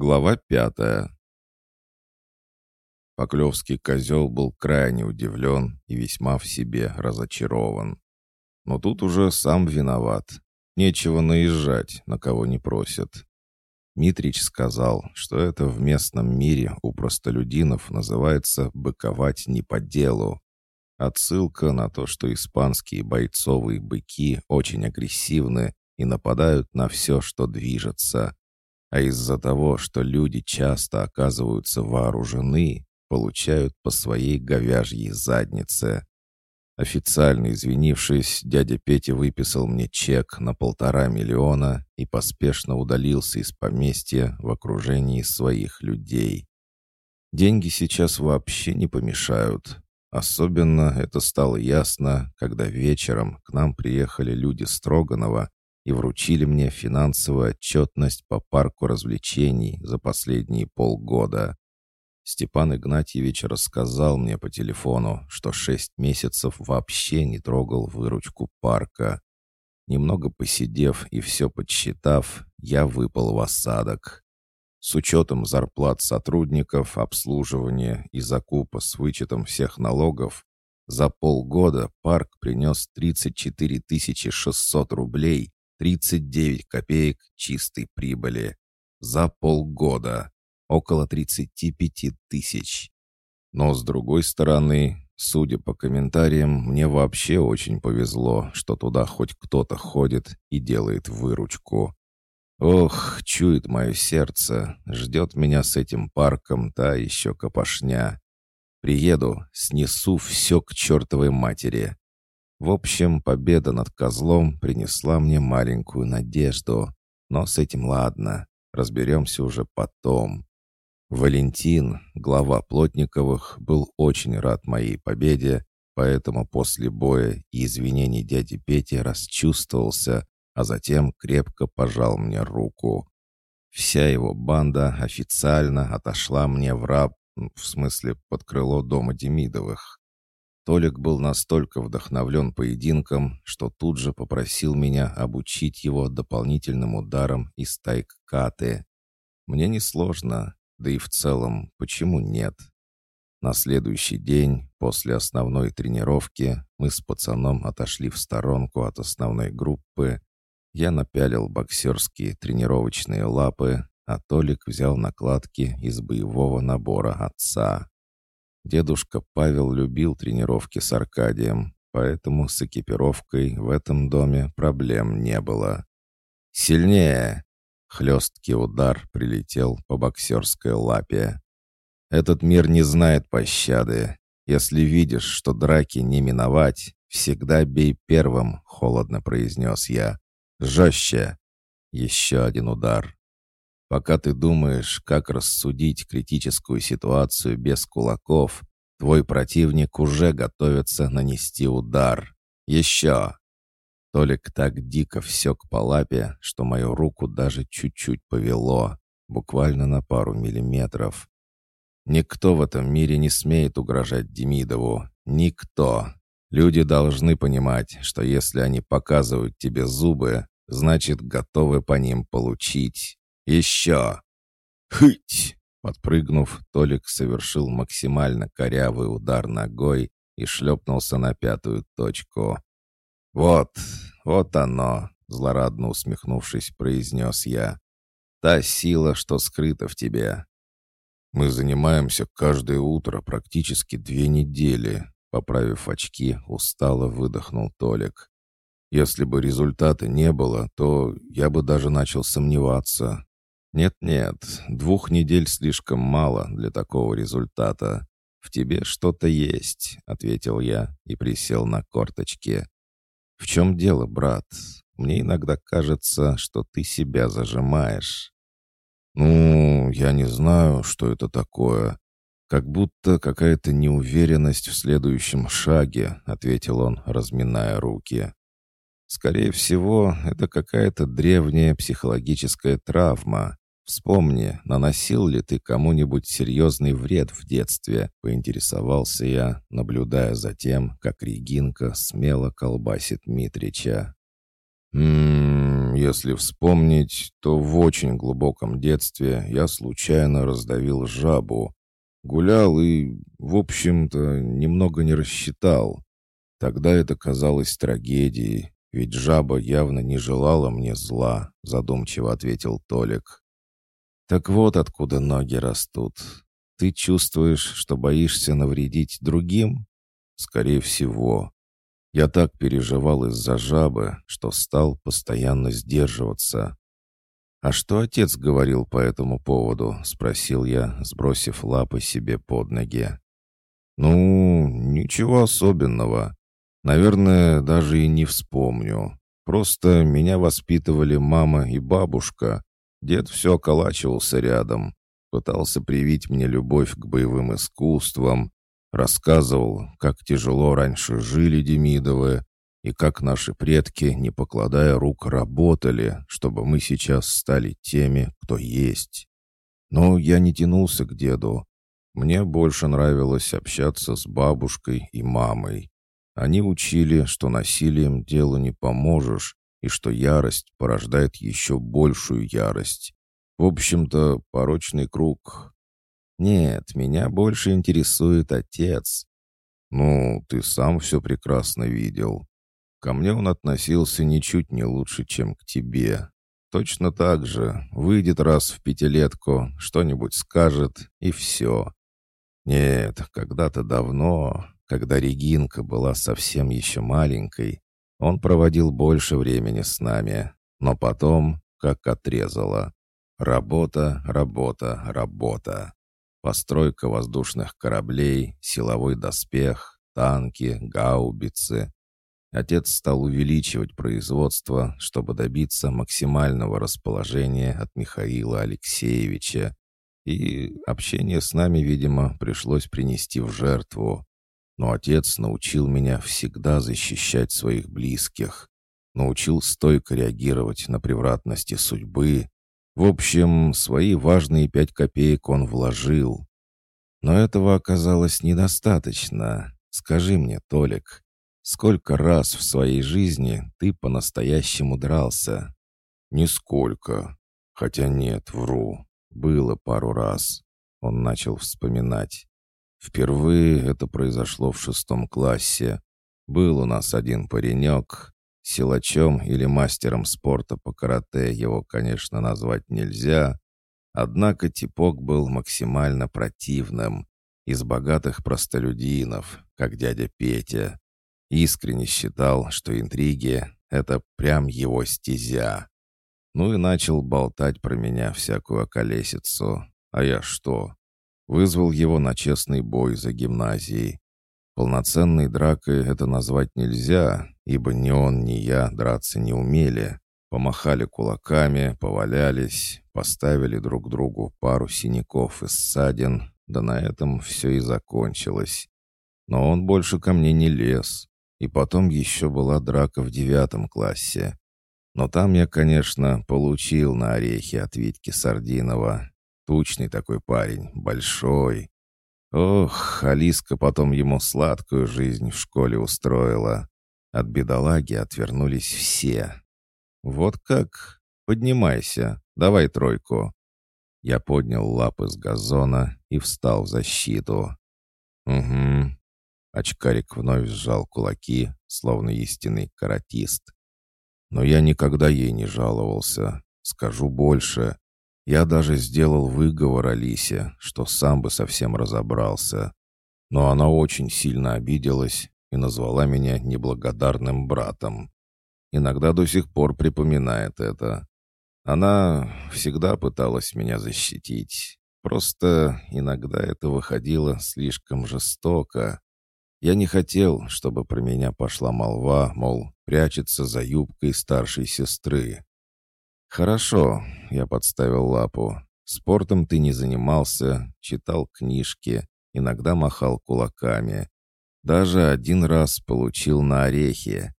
Глава пятая. Поклевский козел был крайне удивлен и весьма в себе разочарован. Но тут уже сам виноват. Нечего наезжать, на кого не просят. Митрич сказал, что это в местном мире у простолюдинов называется «быковать не по делу». Отсылка на то, что испанские бойцовые быки очень агрессивны и нападают на все, что движется. А из-за того, что люди часто оказываются вооружены, получают по своей говяжьей заднице. Официально извинившись, дядя Петя выписал мне чек на полтора миллиона и поспешно удалился из поместья в окружении своих людей. Деньги сейчас вообще не помешают. Особенно это стало ясно, когда вечером к нам приехали люди Строганова и вручили мне финансовую отчетность по парку развлечений за последние полгода. Степан Игнатьевич рассказал мне по телефону, что шесть месяцев вообще не трогал выручку парка. Немного посидев и все подсчитав, я выпал в осадок. С учетом зарплат сотрудников, обслуживания и закупа с вычетом всех налогов, за полгода парк принес 34 600 рублей 39 копеек чистой прибыли. За полгода около 35 тысяч. Но с другой стороны, судя по комментариям, мне вообще очень повезло, что туда хоть кто-то ходит и делает выручку. Ох, чует мое сердце, ждет меня с этим парком та еще копошня. Приеду, снесу все к чертовой матери. В общем, победа над козлом принесла мне маленькую надежду. Но с этим ладно, разберемся уже потом. Валентин, глава Плотниковых, был очень рад моей победе, поэтому после боя и извинений дяди Пети расчувствовался, а затем крепко пожал мне руку. Вся его банда официально отошла мне в раб, в смысле под крыло дома Демидовых. Толик был настолько вдохновлен поединком, что тут же попросил меня обучить его дополнительным ударам из тайк-каты. Мне несложно, да и в целом, почему нет? На следующий день, после основной тренировки, мы с пацаном отошли в сторонку от основной группы. Я напялил боксерские тренировочные лапы, а Толик взял накладки из боевого набора отца. Дедушка Павел любил тренировки с Аркадием, поэтому с экипировкой в этом доме проблем не было. «Сильнее!» Хлесткий удар прилетел по боксерской лапе. «Этот мир не знает пощады. Если видишь, что драки не миновать, всегда бей первым», — холодно произнес я. «Жестче!» Еще один удар. Пока ты думаешь, как рассудить критическую ситуацию без кулаков, твой противник уже готовится нанести удар. Еще! Толик так дико всек по лапе, что мою руку даже чуть-чуть повело, буквально на пару миллиметров. Никто в этом мире не смеет угрожать Демидову. Никто. Люди должны понимать, что если они показывают тебе зубы, значит, готовы по ним получить. Еще. Хыть! Подпрыгнув, Толик совершил максимально корявый удар ногой и шлепнулся на пятую точку. «Вот, вот оно», — злорадно усмехнувшись, произнес я. «Та сила, что скрыта в тебе». «Мы занимаемся каждое утро практически две недели», — поправив очки, устало выдохнул Толик. «Если бы результата не было, то я бы даже начал сомневаться». «Нет-нет, двух недель слишком мало для такого результата. В тебе что-то есть», — ответил я и присел на корточки. «В чем дело, брат? Мне иногда кажется, что ты себя зажимаешь». «Ну, я не знаю, что это такое. Как будто какая-то неуверенность в следующем шаге», — ответил он, разминая руки. «Скорее всего, это какая-то древняя психологическая травма. Вспомни, наносил ли ты кому-нибудь серьезный вред в детстве?» — поинтересовался я, наблюдая за тем, как Регинка смело колбасит Митрича. «Ммм, Если вспомнить, то в очень глубоком детстве я случайно раздавил жабу. Гулял и, в общем-то, немного не рассчитал. Тогда это казалось трагедией, ведь жаба явно не желала мне зла, задумчиво ответил Толик. Так вот откуда ноги растут. Ты чувствуешь, что боишься навредить другим? Скорее всего. Я так переживал из-за жабы, что стал постоянно сдерживаться. «А что отец говорил по этому поводу?» — спросил я, сбросив лапы себе под ноги. «Ну, ничего особенного. Наверное, даже и не вспомню. Просто меня воспитывали мама и бабушка. Дед все околачивался рядом, пытался привить мне любовь к боевым искусствам, рассказывал, как тяжело раньше жили Демидовы и как наши предки, не покладая рук, работали, чтобы мы сейчас стали теми, кто есть. Но я не тянулся к деду. Мне больше нравилось общаться с бабушкой и мамой. Они учили, что насилием делу не поможешь, и что ярость порождает еще большую ярость. В общем-то, порочный круг. Нет, меня больше интересует отец. Ну, ты сам все прекрасно видел. Ко мне он относился ничуть не лучше, чем к тебе. Точно так же выйдет раз в пятилетку, что-нибудь скажет, и все. Нет, когда-то давно, когда Регинка была совсем еще маленькой, он проводил больше времени с нами, но потом как отрезало. Работа, работа, работа. Постройка воздушных кораблей, силовой доспех, танки, гаубицы. Отец стал увеличивать производство, чтобы добиться максимального расположения от Михаила Алексеевича. И общение с нами, видимо, пришлось принести в жертву. Но отец научил меня всегда защищать своих близких, научил стойко реагировать на превратности судьбы. В общем, свои важные пять копеек он вложил. Но этого оказалось недостаточно. Скажи мне, Толик, сколько раз в своей жизни ты по-настоящему дрался? Нисколько. Хотя нет, вру. Было пару раз. Он начал вспоминать. Впервые это произошло в шестом классе. Был у нас один паренек. Силачом или мастером спорта по карате его, конечно, назвать нельзя. Однако типок был максимально противным. Из богатых простолюдинов, как дядя Петя. Искренне считал, что интриги — это прям его стезя. Ну и начал болтать про меня всякую околесицу. А я что? Вызвал его на честный бой за гимназией. Полноценной дракой это назвать нельзя, ибо ни он, ни я драться не умели. Помахали кулаками, повалялись, поставили друг другу пару синяков и ссадин, да на этом все и закончилось. Но он больше ко мне не лез. И потом еще была драка в девятом классе. Но там я, конечно, получил на орехи от Витьки Сардинова, Тучный такой парень, большой. Ох, Алиска потом ему сладкую жизнь в школе устроила. От бедолаги отвернулись все. Вот как? Поднимайся, давай тройку. Я поднял лапы с газона и встал в защиту. Угу. Очкарик вновь сжал кулаки, словно истинный каратист. Но я никогда ей не жаловался. Скажу больше. Я даже сделал выговор Алисе, что сам бы совсем разобрался. Но она очень сильно обиделась и назвала меня неблагодарным братом. Иногда до сих пор припоминает это. Она всегда пыталась меня защитить. Просто иногда это выходило слишком жестоко. Я не хотел, чтобы про меня пошла молва, мол, прячется за юбкой старшей сестры. «Хорошо», — я подставил лапу. «Спортом ты не занимался, читал книжки, иногда махал кулаками. Даже один раз получил на орехи.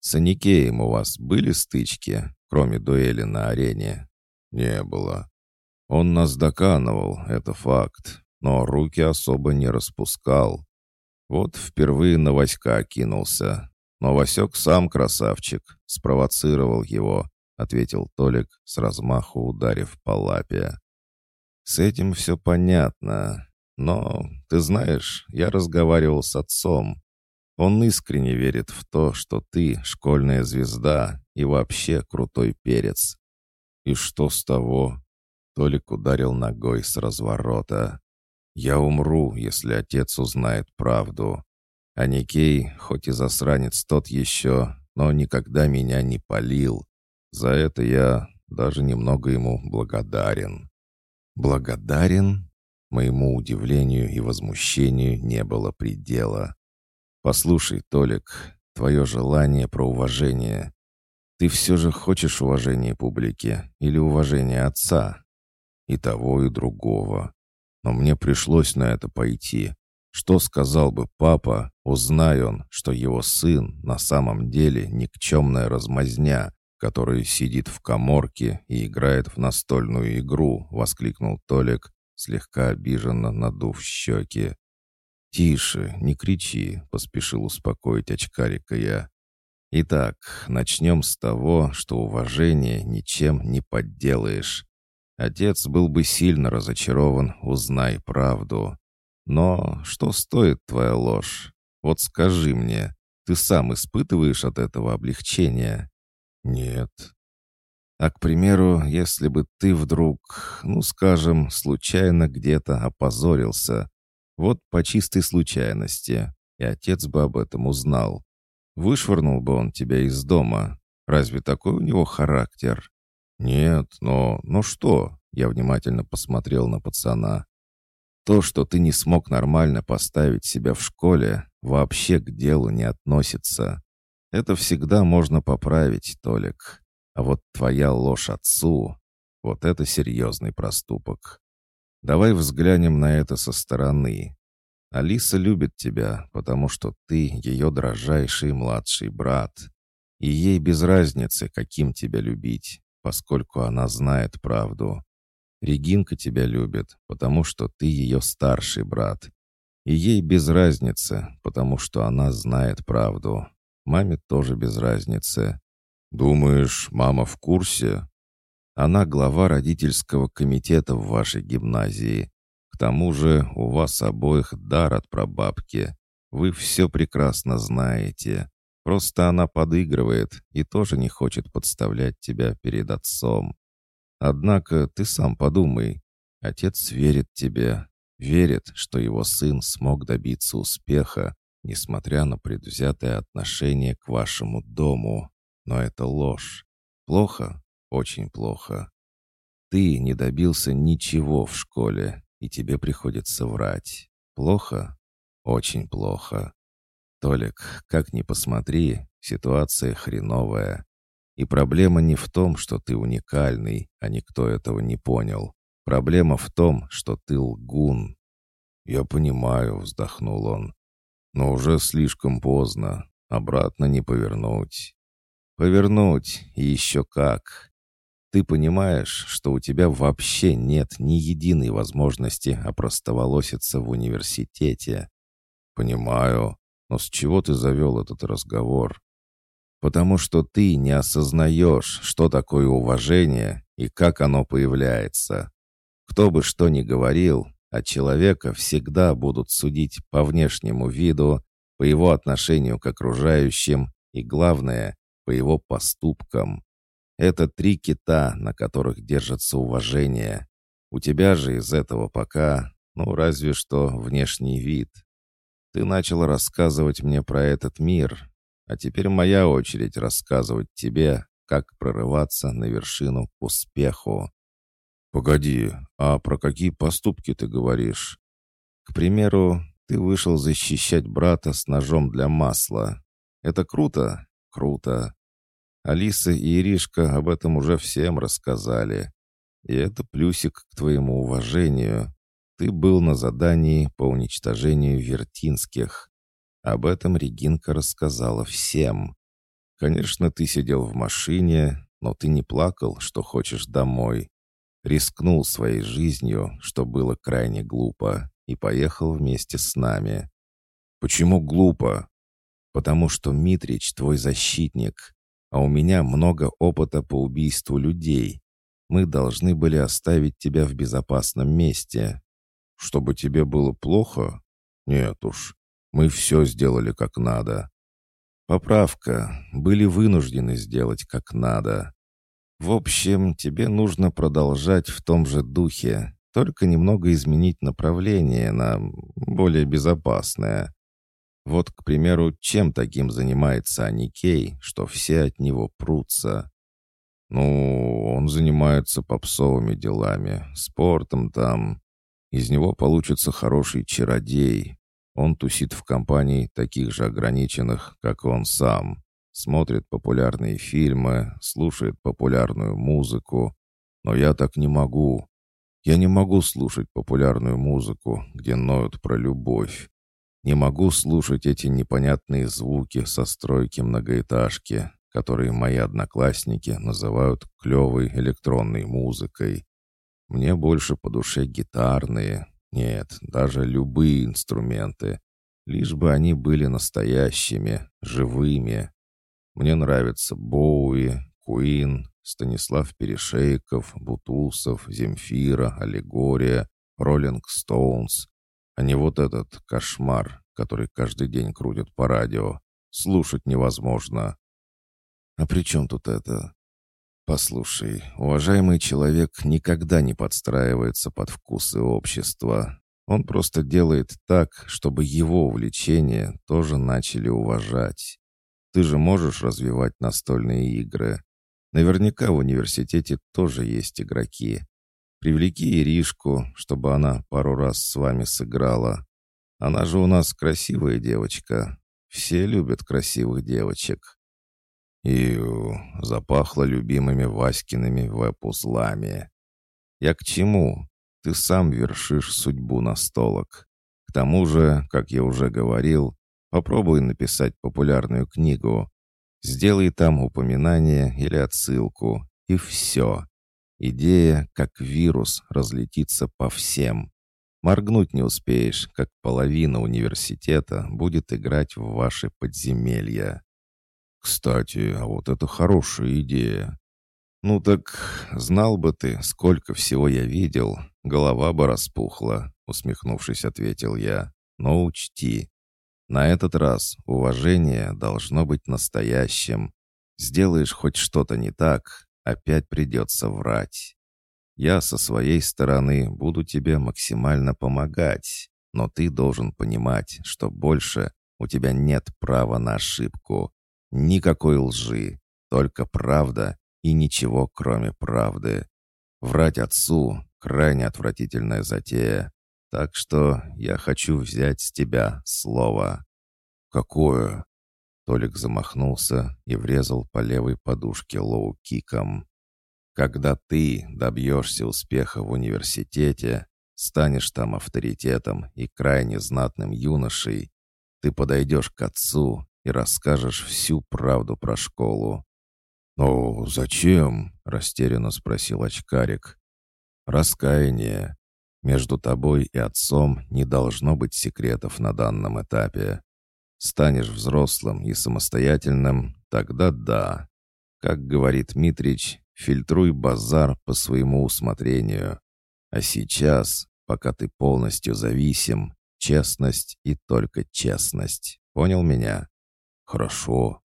С Аникеем у вас были стычки, кроме дуэли на арене?» «Не было. Он нас доканывал, это факт, но руки особо не распускал. Вот впервые на Васька кинулся. Но Васек сам красавчик, спровоцировал его, ответил Толик, с размаху ударив по лапе. «С этим все понятно. Но, ты знаешь, я разговаривал с отцом. Он искренне верит в то, что ты школьная звезда и вообще крутой перец. И что с того? Толик ударил ногой с разворота. Я умру, если отец узнает правду. А Никей, хоть и засранец тот еще, но никогда меня не полил. За это я даже немного ему благодарен. Благодарен? Моему удивлению и возмущению не было предела. «Послушай, Толик, твое желание про уважение. Ты все же хочешь уважения публики или уважения отца? И того, и другого. Но мне пришлось на это пойти. Что сказал бы папа, узнай он, что его сын на самом деле никчемная размазня, который сидит в коморке и играет в настольную игру», — воскликнул Толик, слегка обиженно надув щеки. «Тише, не кричи», — поспешил успокоить очкарика я. «Итак, начнем с того, что уважение ничем не подделаешь. Отец был бы сильно разочарован, узнай правду. Но что стоит твоя ложь? Вот скажи мне, ты сам испытываешь от этого облегчение?» «Нет». «А, к примеру, если бы ты вдруг, ну, скажем, случайно где-то опозорился, вот по чистой случайности. И отец бы об этом узнал. Вышвырнул бы он тебя из дома. Разве такой у него характер? Нет, но... но что? Я внимательно посмотрел на пацана. То, что ты не смог нормально поставить себя в школе, вообще к делу не относится. Это всегда можно поправить, Толик. А вот твоя ложь отцу — вот это серьезный проступок. Давай взглянем на это со стороны. Алиса любит тебя, потому что ты ее дрожайший младший брат. И ей без разницы, каким тебя любить, поскольку она знает правду. Регинка тебя любит, потому что ты ее старший брат. И ей без разницы, потому что она знает правду. Маме тоже без разницы. Думаешь, мама в курсе? Она глава родительского комитета в вашей гимназии. К тому же у вас обоих дар от прабабки. Вы все прекрасно знаете. Просто она подыгрывает и тоже не хочет подставлять тебя перед отцом. Однако ты сам подумай. Отец верит тебе, верит, что его сын смог добиться успеха, несмотря на предвзятое отношение к вашему дому. Но это ложь. Плохо? Очень плохо. Ты не добился ничего в школе, и тебе приходится врать. Плохо? Очень плохо. Толик, как ни посмотри, ситуация хреновая. И проблема не в том, что ты уникальный, а никто этого не понял. Проблема в том, что ты лгун. «Я понимаю», — вздохнул он. «Но уже слишком поздно. Обратно не повернуть». «Повернуть, и еще как. Ты понимаешь, что у тебя вообще нет ни единой возможности опростоволоситься в университете. Понимаю, но с чего ты завел этот разговор? Потому что ты не осознаешь, что такое уважение и как оно появляется. Кто бы что ни говорил, а человека всегда будут судить по внешнему виду, по его отношению к окружающим и, главное, по его поступкам. Это три кита, на которых держится уважение. У тебя же из этого пока, ну, разве что внешний вид. Ты начал рассказывать мне про этот мир, а теперь моя очередь рассказывать тебе, как прорываться на вершину к успеху. Погоди, а про какие поступки ты говоришь? К примеру, ты вышел защищать брата с ножом для масла. Это круто? Круто. Алиса и Иришка об этом уже всем рассказали. И это плюсик к твоему уважению. Ты был на задании по уничтожению вертинских. Об этом Регинка рассказала всем. Конечно, ты сидел в машине, но ты не плакал, что хочешь домой. Рискнул своей жизнью, что было крайне глупо, и поехал вместе с нами. Почему глупо? Потому что Митрич твой защитник. а у меня много опыта по убийству людей. Мы должны были оставить тебя в безопасном месте. Чтобы тебе было плохо? Нет уж, мы все сделали как надо. Поправка. Были вынуждены сделать как надо. В общем, тебе нужно продолжать в том же духе, только немного изменить направление на более безопасное. Вот, к примеру, чем таким занимается Аникей, что все от него прутся? Ну, он занимается попсовыми делами, спортом там. Из него получится хороший чародей. Он тусит в компании таких же ограниченных, как он сам. Смотрит популярные фильмы, слушает популярную музыку. Но я так не могу. Я не могу слушать популярную музыку, где ноют про любовь. Не могу слушать эти непонятные звуки со стройки многоэтажки, которые мои одноклассники называют клевой электронной музыкой. Мне больше по душе гитарные, нет, даже любые инструменты, лишь бы они были настоящими, живыми. Мне нравятся Боуи, Куин, Станислав Перешейков, Бутусов, Земфира, Аллегория, Роллинг Стоунс, а не вот этот кошмар, который каждый день крутят по радио. Слушать невозможно. А при чем тут это? Послушай, уважаемый человек никогда не подстраивается под вкусы общества. Он просто делает так, чтобы его увлечения тоже начали уважать. Ты же можешь развивать настольные игры. Наверняка в университете тоже есть игроки. Привлеки Иришку, чтобы она пару раз с вами сыграла. Она же у нас красивая девочка. Все любят красивых девочек. И запахло любимыми Васькиными веб-узлами. Я к чему? Ты сам вершишь судьбу настолок. К тому же, как я уже говорил, попробуй написать популярную книгу. Сделай там упоминание или отсылку, и все. Идея, как вирус, разлетится по всем. Моргнуть не успеешь, как половина университета будет играть в ваши подземелья. Кстати, а вот это хорошая идея. Ну так, знал бы ты, сколько всего я видел, голова бы распухла, усмехнувшись, ответил я. Но учти, на этот раз уважение должно быть настоящим. Сделаешь хоть что-то не так, опять придется врать. Я со своей стороны буду тебе максимально помогать, но ты должен понимать, что больше у тебя нет права на ошибку. Никакой лжи, только правда и ничего, кроме правды. Врать отцу — крайне отвратительная затея. Так что я хочу взять с тебя слово». «Какое?» Толик замахнулся и врезал по левой подушке лоу-киком. «Когда ты добьешься успеха в университете, станешь там авторитетом и крайне знатным юношей, ты подойдешь к отцу и расскажешь всю правду про школу». «Ну, зачем?» — растерянно спросил очкарик. «Раскаяние. Между тобой и отцом не должно быть секретов на данном этапе. Станешь взрослым и самостоятельным, тогда да. Как говорит Митрич, фильтруй базар по своему усмотрению. А сейчас, пока ты полностью зависим, честность и только честность. Понял меня? «Хорошо.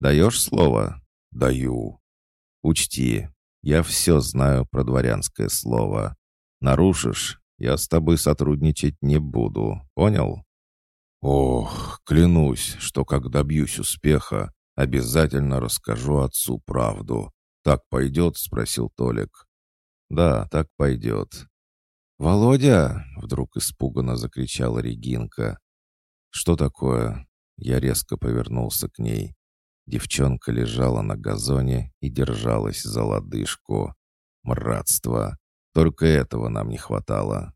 Даешь слово?» «Даю». «Учти, я все знаю про дворянское слово. Нарушишь, я с тобой сотрудничать не буду. Понял?» «Ох, клянусь, что как добьюсь успеха, обязательно расскажу отцу правду. Так пойдет?» — спросил Толик. «Да, так пойдет». «Володя!» — вдруг испуганно закричала Регинка. «Что такое?» Я резко повернулся к ней. Девчонка лежала на газоне и держалась за лодыжку. Мратство. Только этого нам не хватало.